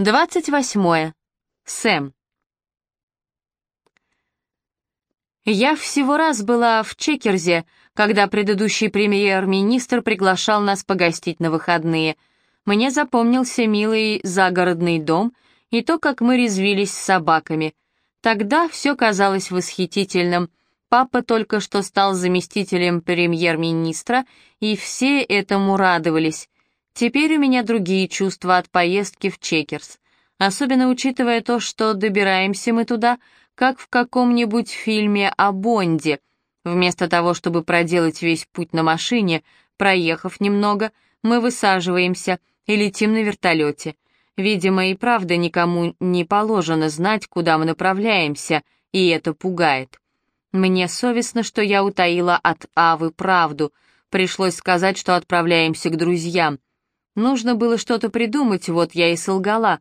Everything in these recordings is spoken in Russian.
28. Сэм. Я всего раз была в Чекерзе, когда предыдущий премьер-министр приглашал нас погостить на выходные. Мне запомнился милый загородный дом и то, как мы резвились с собаками. Тогда все казалось восхитительным. Папа только что стал заместителем премьер-министра, и все этому радовались. Теперь у меня другие чувства от поездки в Чекерс, особенно учитывая то, что добираемся мы туда, как в каком-нибудь фильме о Бонде. Вместо того, чтобы проделать весь путь на машине, проехав немного, мы высаживаемся и летим на вертолете. Видимо, и правда никому не положено знать, куда мы направляемся, и это пугает. Мне совестно, что я утаила от Авы правду. Пришлось сказать, что отправляемся к друзьям — Нужно было что-то придумать, вот я и солгала.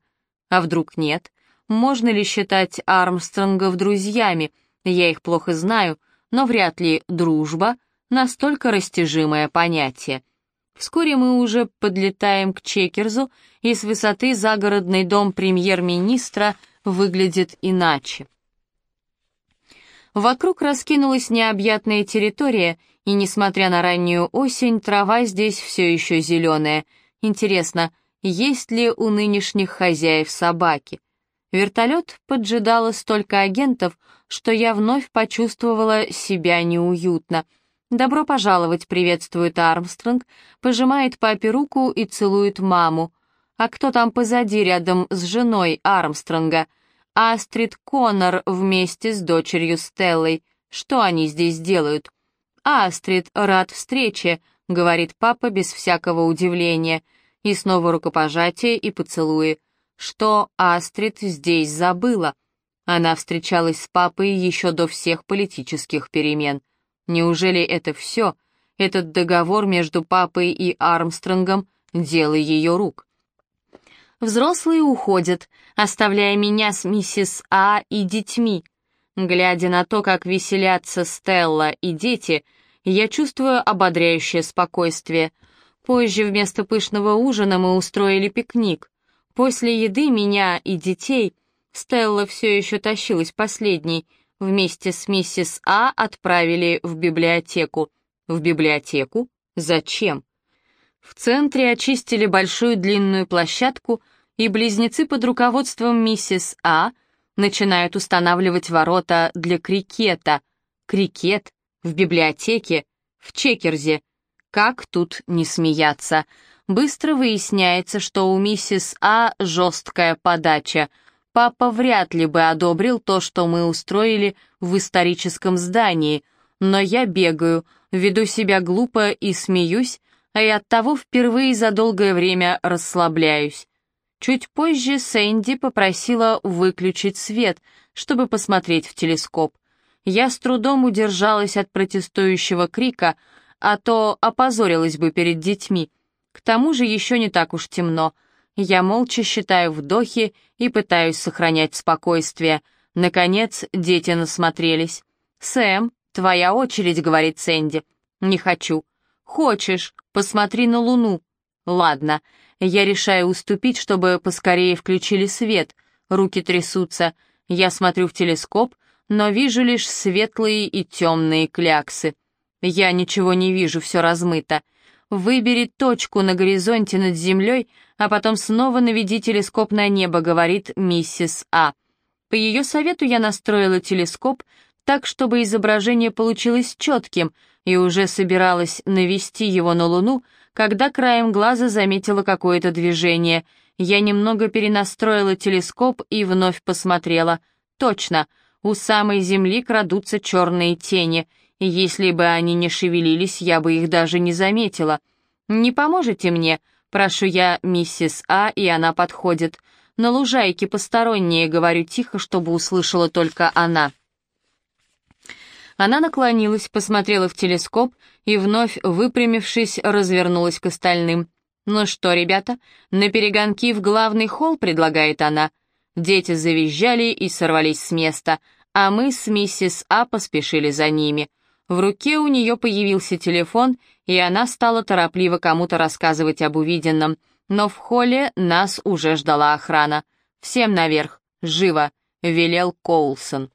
А вдруг нет? Можно ли считать Армстронгов друзьями? Я их плохо знаю, но вряд ли дружба — настолько растяжимое понятие. Вскоре мы уже подлетаем к Чекерзу, и с высоты загородный дом премьер-министра выглядит иначе. Вокруг раскинулась необъятная территория, и, несмотря на раннюю осень, трава здесь все еще зеленая — Интересно, есть ли у нынешних хозяев собаки? Вертолет поджидало столько агентов, что я вновь почувствовала себя неуютно. «Добро пожаловать», — приветствует Армстронг, пожимает папе руку и целует маму. «А кто там позади, рядом с женой Армстронга?» «Астрид Коннор вместе с дочерью Стеллой. Что они здесь делают?» «Астрид, рад встрече», — говорит папа без всякого удивления. И снова рукопожатие и поцелуи. Что Астрид здесь забыла? Она встречалась с папой еще до всех политических перемен. Неужели это все? Этот договор между папой и Армстронгом — дело ее рук. Взрослые уходят, оставляя меня с миссис А и детьми. Глядя на то, как веселятся Стелла и дети — я чувствую ободряющее спокойствие. Позже вместо пышного ужина мы устроили пикник. После еды меня и детей, Стелла все еще тащилась последней, вместе с миссис А отправили в библиотеку. В библиотеку? Зачем? В центре очистили большую длинную площадку, и близнецы под руководством миссис А начинают устанавливать ворота для крикета. Крикет в библиотеке, в Чекерзе. Как тут не смеяться? Быстро выясняется, что у миссис А жесткая подача. Папа вряд ли бы одобрил то, что мы устроили в историческом здании, но я бегаю, веду себя глупо и смеюсь, а и оттого впервые за долгое время расслабляюсь. Чуть позже Сэнди попросила выключить свет, чтобы посмотреть в телескоп. Я с трудом удержалась от протестующего крика, а то опозорилась бы перед детьми. К тому же еще не так уж темно. Я молча считаю вдохи и пытаюсь сохранять спокойствие. Наконец, дети насмотрелись. «Сэм, твоя очередь», — говорит Сэнди. «Не хочу». «Хочешь, посмотри на Луну». «Ладно». Я решаю уступить, чтобы поскорее включили свет. Руки трясутся. Я смотрю в телескоп — но вижу лишь светлые и темные кляксы. Я ничего не вижу, все размыто. Выбери точку на горизонте над землей, а потом снова наведи телескоп на небо, говорит миссис А. По ее совету я настроила телескоп так, чтобы изображение получилось четким, и уже собиралась навести его на Луну, когда краем глаза заметила какое-то движение. Я немного перенастроила телескоп и вновь посмотрела. Точно, у самой земли крадутся черные тени, и если бы они не шевелились, я бы их даже не заметила. «Не поможете мне?» — прошу я миссис А, и она подходит. «На лужайке посторонние», — говорю тихо, чтобы услышала только она. Она наклонилась, посмотрела в телескоп и, вновь выпрямившись, развернулась к остальным. «Ну что, ребята, на перегонки в главный холл?» — предлагает она. Дети завизжали и сорвались с места, а мы с миссис А поспешили за ними. В руке у нее появился телефон, и она стала торопливо кому-то рассказывать об увиденном. Но в холле нас уже ждала охрана. «Всем наверх! Живо!» — велел Коулсон.